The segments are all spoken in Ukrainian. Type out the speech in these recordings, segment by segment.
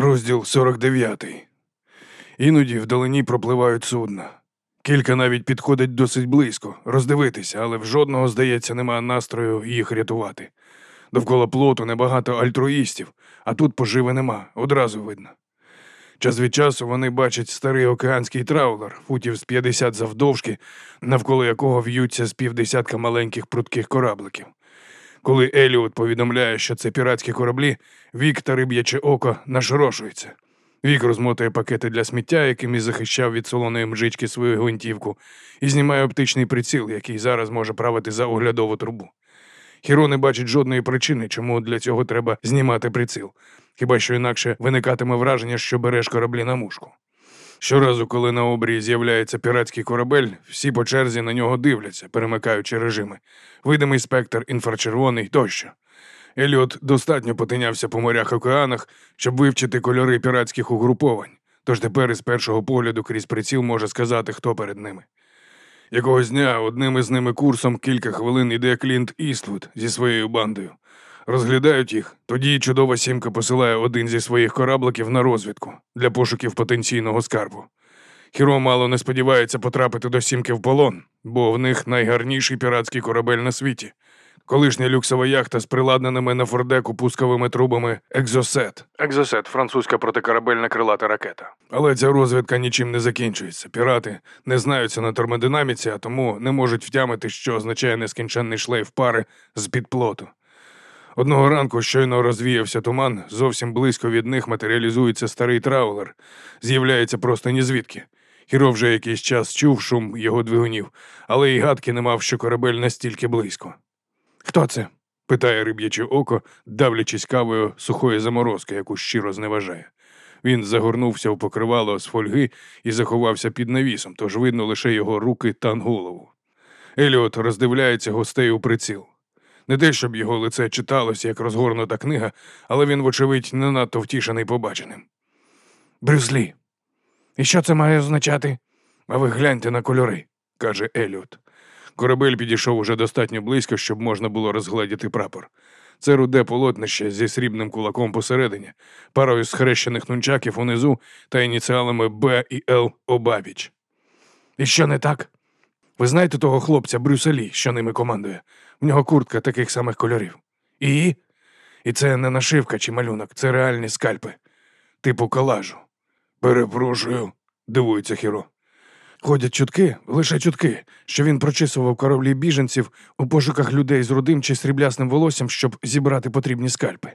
Розділ 49. Іноді вдалині пропливають судна. Кілька навіть підходить досить близько, роздивитися, але в жодного, здається, нема настрою їх рятувати. Довкола плоту небагато альтруїстів, а тут поживи нема, одразу видно. Час від часу вони бачать старий океанський траулер, футів з 50 завдовжки, навколо якого в'ються з півдесятка маленьких прутких корабликів. Коли Еліот повідомляє, що це піратські кораблі, вік та риб'яче око нашорошується. Вік розмотує пакети для сміття, якими захищав від солоної мжички свою гвинтівку, і знімає оптичний приціл, який зараз може правити за оглядову трубу. Хіро не бачить жодної причини, чому для цього треба знімати приціл, хіба що інакше виникатиме враження, що береш кораблі на мушку. Щоразу, коли на обрії з'являється піратський корабель, всі по черзі на нього дивляться, перемикаючи режими. Видимий спектр, інфрачервоний тощо. Еліот достатньо потинявся по морях океанах, щоб вивчити кольори піратських угруповань, тож тепер із першого погляду крізь приціл може сказати, хто перед ними. Якогось дня одним із ними курсом кілька хвилин іде Клінт Іствуд зі своєю бандою. Розглядають їх, тоді чудова сімка посилає один зі своїх корабликів на розвідку для пошуків потенційного скарбу. Хіро мало не сподівається потрапити до сімки в полон, бо в них найгарніший піратський корабель на світі. Колишня люксова яхта з приладненими на фордеку пусковими трубами Екзосет. Екзосет французька протикорабельна крилата ракета. Але ця розвідка нічим не закінчується. Пірати не знаються на термодинаміці, а тому не можуть втямити, що означає нескінченний шлейф пари з під плоту. Одного ранку щойно розвіявся туман, зовсім близько від них матеріалізується старий траулер, з'являється просто ні звідки. Хіро вже якийсь час чув шум його двигунів, але й гадки не мав, що корабель настільки близько. Хто це? питає риб'яче око, давлячись кавою сухої заморозки, яку щиро зневажає. Він загорнувся в покривало з фольги і заховався під навісом, тож видно лише його руки та голову. Еліот роздивляється гостей у приціл. Не те, щоб його лице читалося, як розгорнута книга, але він, вочевидь, не надто втішений побаченим. Брюслі. І що це має означати? А ви гляньте на кольори, каже Еліот. Корабель підійшов уже достатньо близько, щоб можна було розгледіти прапор. Це руде полотнище зі срібним кулаком посередині, парою схрещених нунчаків унизу та ініціалами Б і Л обабіч. І що не так? Ви знаєте того хлопця Брюселі, що ними командує? В нього куртка таких самих кольорів. І? І це не нашивка чи малюнок, це реальні скальпи, типу колажу. Перепрошую, дивується Хіро. Ходять чутки, лише чутки, що він прочисував кораблі біженців у пошуках людей з рудим чи сріблясним волоссям, щоб зібрати потрібні скальпи.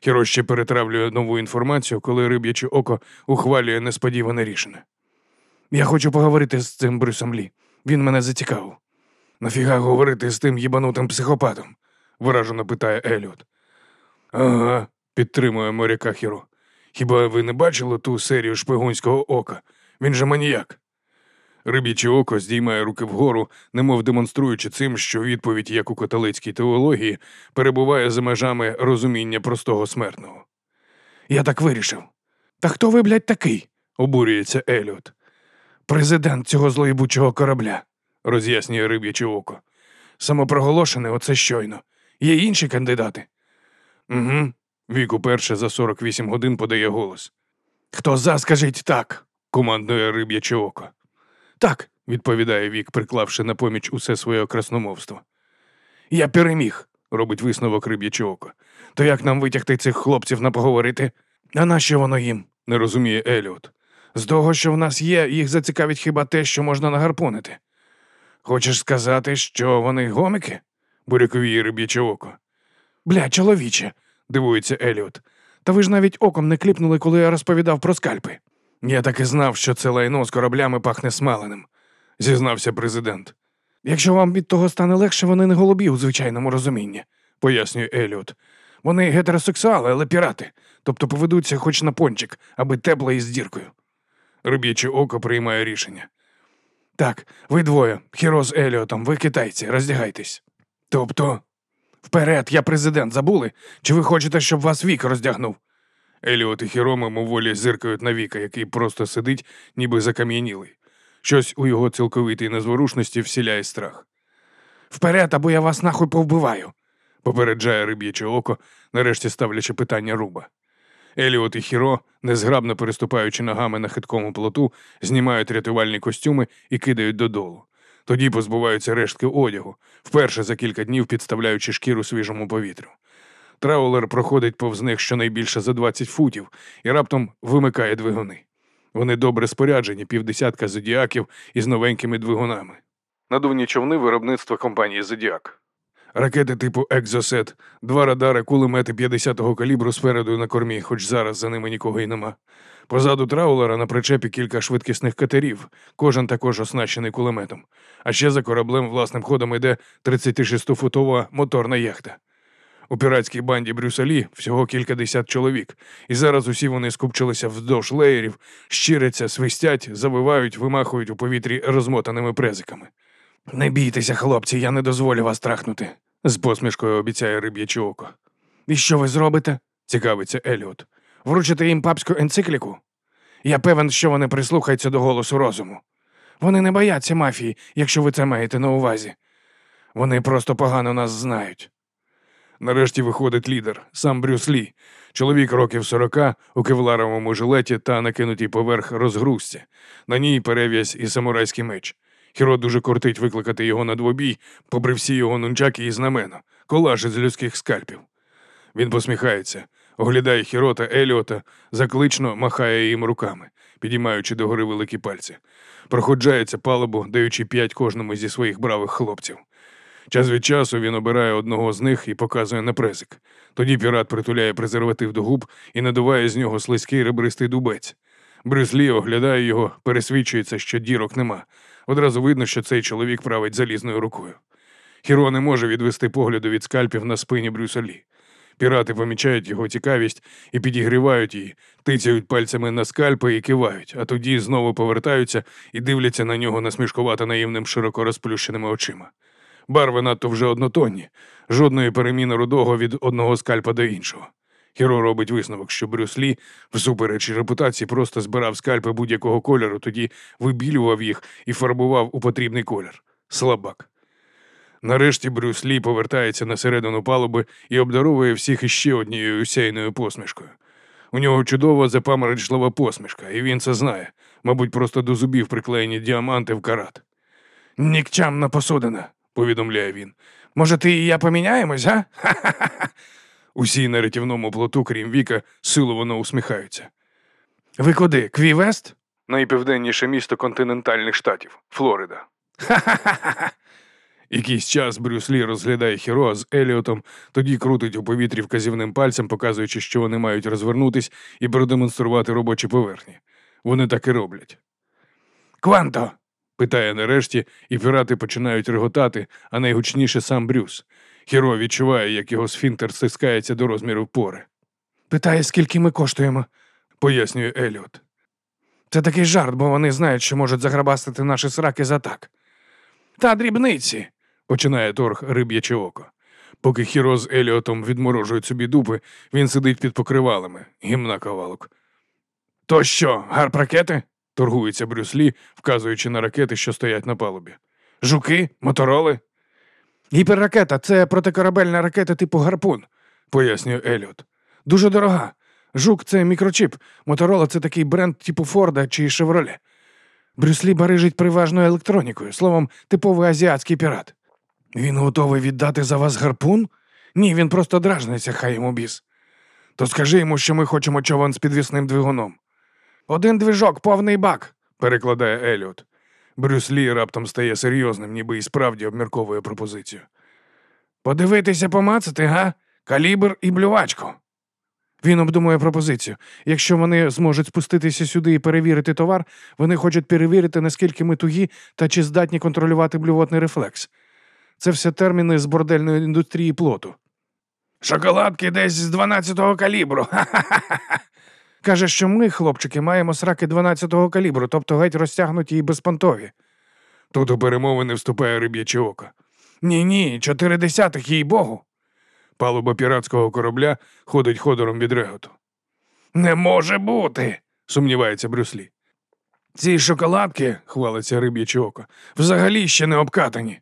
Хіро ще перетравлює нову інформацію, коли риб'яче око ухвалює несподіване рішення. Я хочу поговорити з цим Брюсом Лі. Він мене зацікавив. Нафіга говорити з тим їбанутим психопатом? виражено питає Еліот. Ага, підтримує моряка Хіро. Хіба ви не бачили ту серію шпигунського ока? Він же маніяк. Риб'яче око здіймає руки вгору, немов демонструючи цим, що відповідь, як у католицькій теології, перебуває за межами розуміння простого смертного. Я так вирішив. Та хто ви, блядь, такий? обурюється Еліот. Президент цього злоєбучого корабля, роз'яснює риб'яче око. Самопроголошене оце щойно. Є інші кандидати. Угу. Вік уперше за 48 годин подає голос. Хто за, скажіть так, командує риб'яче око. Так, відповідає Вік, приклавши на поміч усе своє красномовство. Я переміг, робить висновок риб'яче око. То як нам витягти цих хлопців на поговорити? А нащо воно їм? не розуміє Еліот. З того, що в нас є, їх зацікавить хіба те, що можна нагарпунити. Хочеш сказати, що вони гомики? буряковіє риб'яче око. Бля, чоловіче, дивується Еліот. Та ви ж навіть оком не кліпнули, коли я розповідав про скальпи. Я так і знав, що це лайно з кораблями пахне смаленим, зізнався президент. Якщо вам від того стане легше, вони не голубі у звичайному розумінні, пояснює Еліот. Вони гетеросексуали, але пірати, тобто поведуться хоч на пончик, аби тепло із діркою. Риб'яче око приймає рішення. Так, ви двоє, Хіро з Еліотом, ви китайці, роздягайтесь. Тобто, вперед, я президент, забули? Чи ви хочете, щоб вас вік роздягнув? Еліот і Хіро мимоволі зиркають на віка, який просто сидить, ніби закам'янілий. Щось у його цілковитій незворушності всіляє страх. Вперед, або я вас нахуй повбиваю, попереджає риб'яче око, нарешті ставлячи питання руба. Еліот і Хіро, незграбно переступаючи ногами на хиткому плоту, знімають рятувальні костюми і кидають додолу. Тоді позбуваються рештки одягу, вперше за кілька днів підставляючи шкіру свіжому повітрю. Траулер проходить повз них щонайбільше за 20 футів і раптом вимикає двигуни. Вони добре споряджені, півдесятка зодіаків із новенькими двигунами. Надувні човни виробництва компанії Зодіак. Ракети типу Екзосет, два радари, кулемети 50-го калібру спереду на кормі, хоч зараз за ними нікого й нема. Позаду траулера на причепі кілька швидкісних катерів, кожен також оснащений кулеметом. А ще за кораблем власним ходом йде 36-футова моторна яхта. У піратській банді Брюсалі всього кілька десят чоловік, і зараз усі вони скупчилися вздовж леєрів, щиряться, свистять, завивають, вимахують у повітрі розмотаними презиками. Не бійтеся, хлопці, я не дозволю вас трахнути, з посмішкою обіцяє риб'яче око. І що ви зробите? цікавиться Еліот. Вручите їм папську енцикліку? Я певен, що вони прислухаються до голосу розуму. Вони не бояться мафії, якщо ви це маєте на увазі. Вони просто погано нас знають. Нарешті виходить лідер, сам Брюс Лі, чоловік років сорока у кевларовому жилеті та накинутій поверх розгрузці. На ній перев'язь і самурайський меч. Хіро дуже кортить викликати його на двобій, попри всі його нунчаки і знамена, колаж із людських скальпів. Він посміхається, оглядає Хіро та Еліота, заклично махає їм руками, підіймаючи догори великі пальці. Проходжається палубу, даючи п'ять кожному зі своїх бравих хлопців. Час від часу він обирає одного з них і показує на презик. Тоді пірат притуляє презерватив до губ і надуває з нього слизький ребристий дубець. Брюс Лі оглядає його, пересвідчується, що дірок нема. Одразу видно, що цей чоловік править залізною рукою. Хіро не може відвести погляду від скальпів на спині Брюса Лі. Пірати помічають його цікавість і підігрівають її, тицяють пальцями на скальпи і кивають, а тоді знову повертаються і дивляться на нього насмішкувато наївним широко розплющеними очима. Барви надто вже однотонні, жодної переміни рудого від одного скальпа до іншого. Хіро робить висновок, що Брюс Лі, всупереч репутації, просто збирав скальпи будь-якого кольору, тоді вибілював їх і фарбував у потрібний колір. Слабак. Нарешті Брюс Лі повертається на середину палуби і обдаровує всіх іще однією сяйною посмішкою. У нього чудова запаморочлива посмішка, і він це знає. Мабуть, просто до зубів приклеєні діаманти в карат. Нікчамна посудина, повідомляє він. Може, ти і я поміняємось, га? Ха-ха-ха. Усі на рятівному плоту, крім Віка, силовано усміхаються. Ви куди? Квівест? Найпівденніше місто континентальних штатів Флорида. Ха-ха-ха. Якийсь час Брюс Лі розглядає хіро з Еліотом, тоді крутить у повітрі вказівним пальцем, показуючи, що вони мають розвернутись і продемонструвати робочі поверхні. Вони так і роблять. Кванто? питає нарешті, і пірати починають реготати, а найгучніше сам Брюс. Хіро відчуває, як його сфінктер стискається до розміру пори. Питає, скільки ми коштуємо, пояснює Еліот. Це такий жарт, бо вони знають, що можуть заграбастити наші сраки за так. Та дрібниці, починає торг риб'яче око. Поки Хіро з Еліотом відморожують собі дупи, він сидить під покривалами, гімна ковалок. То що, гарп ракети? торгується Брюс Лі, вказуючи на ракети, що стоять на палубі. Жуки, мотороли. Гарп-ракета це протикорабельна ракета типу гарпун, пояснює Еліот. Дуже дорога. Жук це мікрочіп, моторола це такий бренд типу Форда чи Шевроле. Брюс Лі барижить переважно електронікою, словом, типовий азіатський пірат. Він готовий віддати за вас гарпун? Ні, він просто дражниться, хай йому біс. То скажи йому, що ми хочемо човен з підвісним двигуном. Один движок, повний бак, перекладає Еліот. Брюс Лі раптом стає серйозним, ніби і справді обмірковує пропозицію. Подивитися помацати, га? Калібр і блювачку. Він обдумує пропозицію. Якщо вони зможуть спуститися сюди і перевірити товар, вони хочуть перевірити, наскільки ми тугі та чи здатні контролювати блювотний рефлекс. Це все терміни з бордельної індустрії плоту. Шоколадки десь з 12-го калібру. Ха-ха-ха. Каже, що ми, хлопчики, маємо сраки 12-го калібру, тобто геть розтягнуті і безпонтові. Тут у перемовини вступає риб'яче око. Ні, ні, чотири десятих, їй богу. Палуба піратського корабля ходить ходором від реготу. Не може бути, сумнівається Брюслі. Ці шоколадки, хвалиться риб'яче око, взагалі ще не обкатані.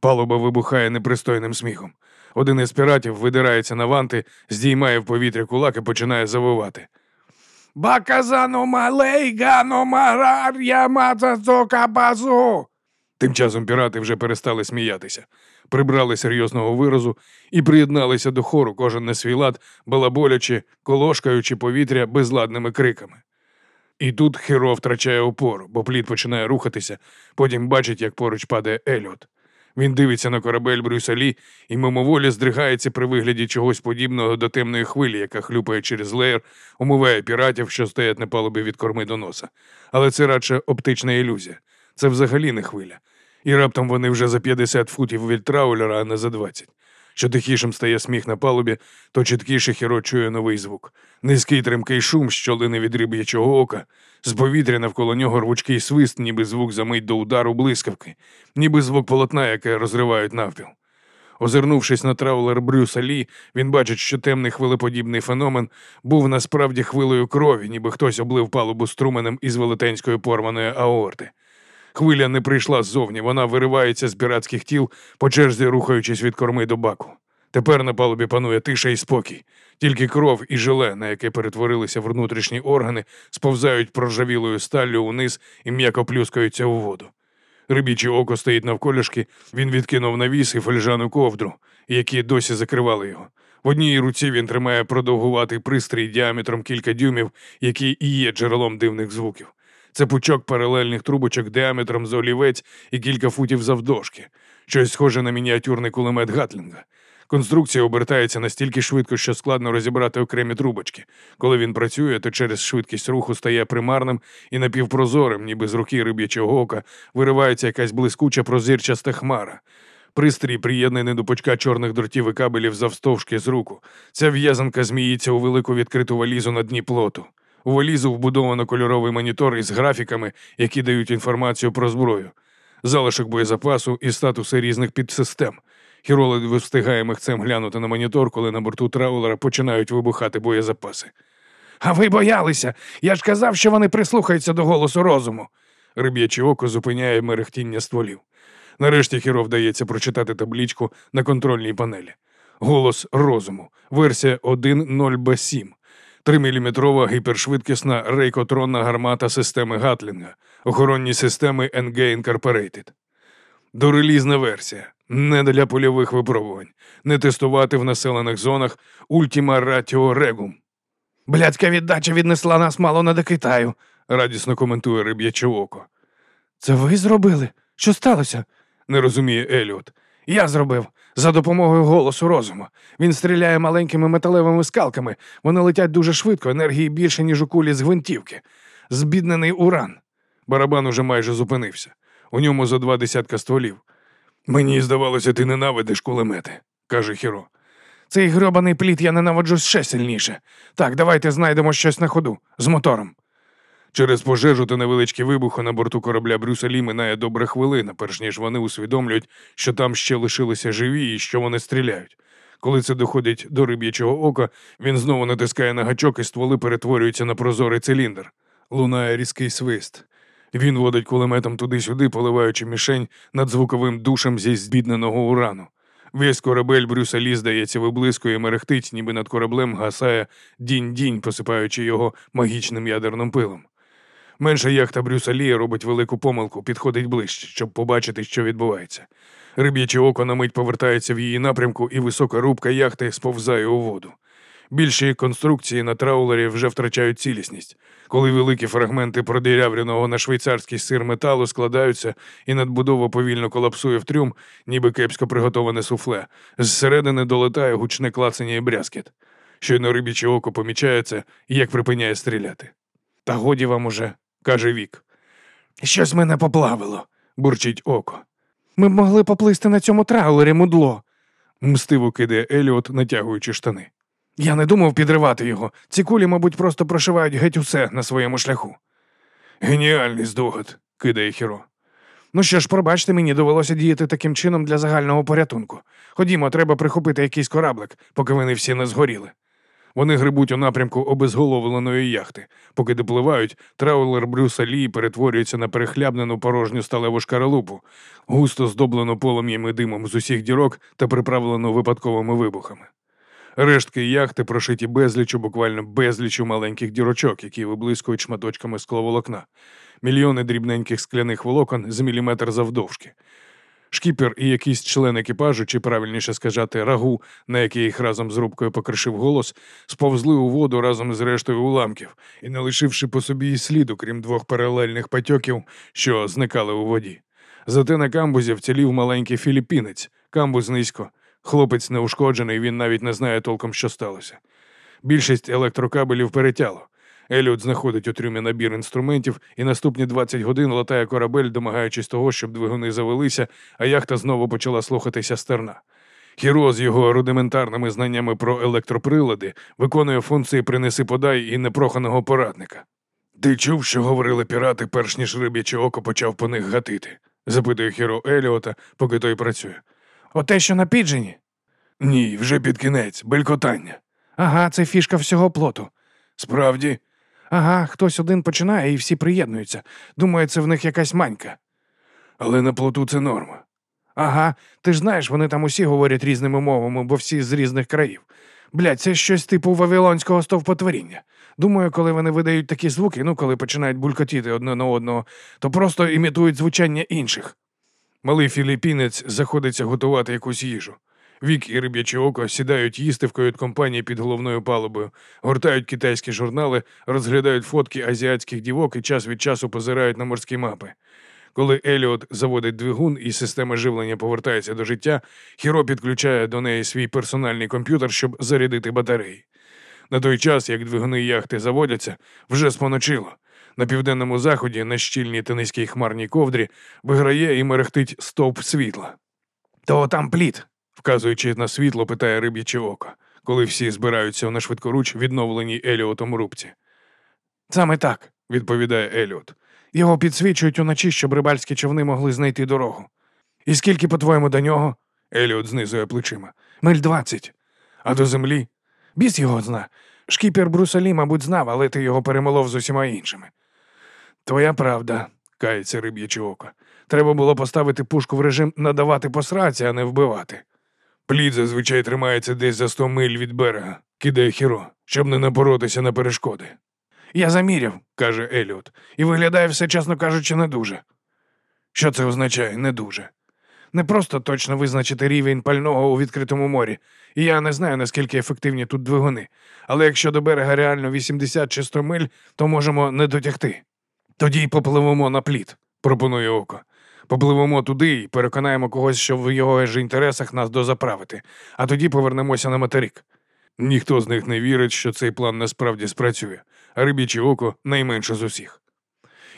Палуба вибухає непристойним сміхом. Один із піратів видирається на ванти, здіймає в повітря кулак і починає завивати. Баказано малейгано марар'я мацацока базу. Тим часом пірати вже перестали сміятися, прибрали серйозного виразу і приєдналися до хору, кожен на свій лад, балаболячи, колошкаючи повітря безладними криками. І тут Херо втрачає опору, бо плід починає рухатися, потім бачить, як поруч падає Еліот. Він дивиться на корабель Брюсселі і мимоволі здригається при вигляді чогось подібного до темної хвилі, яка хлюпає через леєр, умиває піратів, що стоять на палубі від корми до носа. Але це радше оптична ілюзія. Це взагалі не хвиля. І раптом вони вже за 50 футів від траулера, а не за 20. Що тихішим стає сміх на палубі, то чіткіше хіро чує новий звук. Низький тремкий шум, що лине від риб'ячого ока, з повітря навколо нього рвучкий свист, ніби звук замить до удару блискавки, ніби звук полотна, яке розривають навпіл. Озирнувшись на траулер Брюса Лі, він бачить, що темний хвилеподібний феномен був насправді хвилею крові, ніби хтось облив палубу струменем із велетенської порваної аорти. Хвиля не прийшла ззовні, вона виривається з піратських тіл, по черзі рухаючись від корми до баку. Тепер на палубі панує тиша і спокій. Тільки кров і жиле, на яке перетворилися внутрішні органи, сповзають проржавілою сталлю униз і м'яко плюскаються у воду. Рибіче око стоїть навколішки, він відкинув навіс і фольжану ковдру, які досі закривали його. В одній руці він тримає продовгуватий пристрій діаметром кілька дюймів, який і є джерелом дивних звуків. Це пучок паралельних трубочок діаметром з олівець і кілька футів завдовжки, щось схоже на мініатюрний кулемет Гатлінга. Конструкція обертається настільки швидко, що складно розібрати окремі трубочки. Коли він працює, то через швидкість руху стає примарним і напівпрозорим, ніби з руки риб'ячого ока виривається якась блискуча прозірчаста хмара. Пристрій приєднаний до пучка чорних дротів і кабелів завстовшки з руку. Ця в'язанка зміїться у велику відкриту валізу на дні плоту. У валізу вбудовано кольоровий монітор із графіками, які дають інформацію про зброю, залишок боєзапасу і статуси різних підсистем. Хіролог встигає михцем глянути на монітор, коли на борту траулера починають вибухати боєзапаси. А ви боялися? Я ж казав, що вони прислухаються до голосу розуму. Риб'яче око зупиняє мерехтіння стволів. Нарешті Хіро вдається прочитати таблічку на контрольній панелі. Голос розуму, версія 1.0Б7. 3-мм гіпершвидкісна рейкотронна гармата системи Гатлінга, охоронні системи NG Incorporated. Дорелізна версія. Не для польових випробувань. Не тестувати в населених зонах Ultima Ratio Regum. Блядська віддача віднесла нас мало не до Китаю, радісно коментує риб'яче око. Це ви зробили? Що сталося? не розуміє Еліот. Я зробив за допомогою голосу розуму. Він стріляє маленькими металевими скалками. Вони летять дуже швидко, енергії більше, ніж у кулі з гвинтівки. Збіднений уран. Барабан уже майже зупинився. У ньому за два десятка стволів. Мені здавалося, ти ненавидиш кулемети, каже Хіро. Цей грьобаний плід я ненавиджу ще сильніше. Так, давайте знайдемо щось на ходу з мотором. Через пожежу та невеличкі вибухи на борту корабля Брюса Лі минає добра хвилина, перш ніж вони усвідомлюють, що там ще лишилися живі і що вони стріляють. Коли це доходить до риб'ячого ока, він знову натискає на гачок і стволи перетворюються на прозорий циліндр. Лунає різкий свист. Він водить кулеметом туди-сюди, поливаючи мішень над звуковим душем зі збідненого урану. Весь корабель Брюса Лі, здається, виблискує і мерехтить, ніби над кораблем гасає дінь-дінь, посипаючи його магічним ядерним пилом. Менша яхта Брюса Лі робить велику помилку, підходить ближче, щоб побачити, що відбувається. Риб'яче око на мить повертається в її напрямку, і висока рубка яхти сповзає у воду. Більші конструкції на траулері вже втрачають цілісність. Коли великі фрагменти продірявленого на швейцарський сир металу складаються і надбудова повільно колапсує в трюм, ніби кепсько приготоване суфле, зсередини долетає гучне клацання і брязкіт. Щойно рибіче око помічається, як припиняє стріляти. Та годі вам уже, каже Вік. Щось мене поплавило, бурчить око. Ми б могли поплисти на цьому траулері, мудло, мстиво кидає Еліот, натягуючи штани. Я не думав підривати його. Ці кулі, мабуть, просто прошивають геть усе на своєму шляху. Геніальний здогад, кидає Хіро. Ну що ж, пробачте, мені довелося діяти таким чином для загального порятунку. Ходімо, треба прихопити якийсь кораблик, поки вони всі не згоріли. Вони грибуть у напрямку обезголовленої яхти. Поки допливають, траулер Брюса Лі перетворюється на перехлябнену порожню сталеву шкаралупу, густо здоблену полум'ям димом з усіх дірок та приправлену випадковими вибухами. Рештки яхти прошиті безлічу, буквально безлічу маленьких дірочок, які виблискують шматочками скловолокна, мільйони дрібненьких скляних волокон з міліметр завдовжки. Шкіпер і якийсь член екіпажу, чи правильніше сказати, рагу, на який їх разом з рубкою покришив голос, сповзли у воду разом з рештою уламків і не лишивши по собі і сліду, крім двох паралельних патьоків, що зникали у воді. Зате на камбузі вцілів маленький філіппінець, камбуз низько. Хлопець неушкоджений, він навіть не знає толком, що сталося. Більшість електрокабелів перетяло. Еліот знаходить у трюмі набір інструментів і наступні 20 годин латає корабель, домагаючись того, щоб двигуни завелися, а яхта знову почала слухатися стерна. Хіро з його рудиментарними знаннями про електроприлади виконує функції принеси подай і непроханого порадника. Ти чув, що говорили пірати, перш ніж риб'яче око почав по них гатити? запитує Хіро Еліота, поки той працює. Оте, що на піджені? Ні, вже під кінець, белькотання. Ага, це фішка всього плоту. Справді, Ага, хтось один починає і всі приєднуються. Думаю, це в них якась манька. але на плоту це норма. Ага, ти ж знаєш, вони там усі говорять різними мовами, бо всі з різних країв. Блядь, це щось типу вавилонського стовпотворіння. Думаю, коли вони видають такі звуки, ну коли починають булькотіти одне на одного, то просто імітують звучання інших. Малий філіппінець заходиться готувати якусь їжу. Вік і риб'яче око сідають їсти в кают-компанії під головною палубою, гортають китайські журнали, розглядають фотки азіатських дівок і час від часу позирають на морські мапи. Коли Еліот заводить двигун і система живлення повертається до життя, Хіро підключає до неї свій персональний комп'ютер, щоб зарядити батареї. На той час, як двигуни яхти заводяться, вже споночило. На південному заході, на щільній та низькій хмарній ковдрі, виграє і мерехтить стовп світла. То там плід. Вказуючи на світло, питає риб'яче око, коли всі збираються на швидкоруч відновленій Еліотом рубці. Саме так. Відповідає Еліот. Його підсвічують уночі, щоб рибальські човни могли знайти дорогу. І скільки, по-твоєму, до нього? Еліот знизує плечима. Миль двадцять. А до землі? Біс його зна. Шкіпер Брусалі, мабуть, знав, але ти його перемолов з усіма іншими. Твоя правда, кається риб'яче око. Треба було поставити пушку в режим надавати по сраці, а не вбивати. Плід зазвичай тримається десь за сто миль від берега, кидає хіро, щоб не напоротися на перешкоди, Я заміряв, каже Еліот. і виглядає все, чесно кажучи, не дуже. Що це означає не дуже? Не просто точно визначити рівень пального у відкритому морі, і я не знаю, наскільки ефективні тут двигуни. Але якщо до берега реально 80 чи 100 миль, то можемо не дотягти. Тоді й попливемо на плід, пропонує око. Попливемо туди і переконаємо когось, що в його ж інтересах нас дозаправити, а тоді повернемося на материк. Ніхто з них не вірить, що цей план насправді спрацює, а рибіче око найменше з усіх.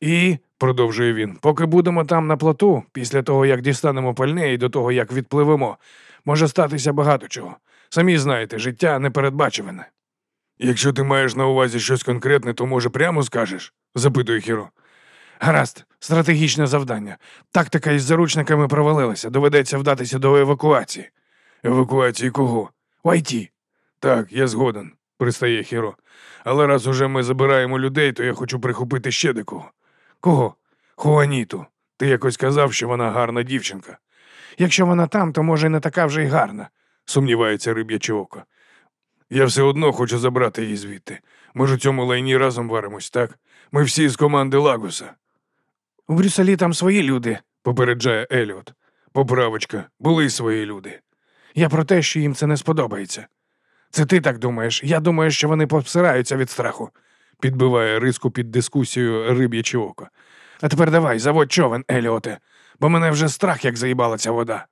І, продовжує він, поки будемо там на плоту, після того, як дістанемо пальне і до того, як відпливемо, може статися багато чого. Самі знаєте, життя непередбачуване. Якщо ти маєш на увазі щось конкретне, то може прямо скажеш? запитує Хіро. Гаразд, стратегічне завдання. Тактика із заручниками провалилася, доведеться вдатися до евакуації. Евакуації кого? В Айті. Так, я згоден, пристає Хіро. Але раз уже ми забираємо людей, то я хочу прихопити ще декого. Кого? Хуаніту. Ти якось казав, що вона гарна дівчинка. Якщо вона там, то може не така вже й гарна. сумнівається риб'яче око. Я все одно хочу забрати її звідти. Ми ж у цьому лайні разом варимось, так? Ми всі з команди Лагоса, У Брюса Лі там свої люди. попереджає Еліот. Поправочка, були свої люди. Я про те, що їм це не сподобається. Це ти так думаєш. Я думаю, що вони повсираються від страху. Підбиває риску під дискусію риб'яче око. А тепер давай, заводь човен, Еліоте, бо мене вже страх, як заїбала ця вода.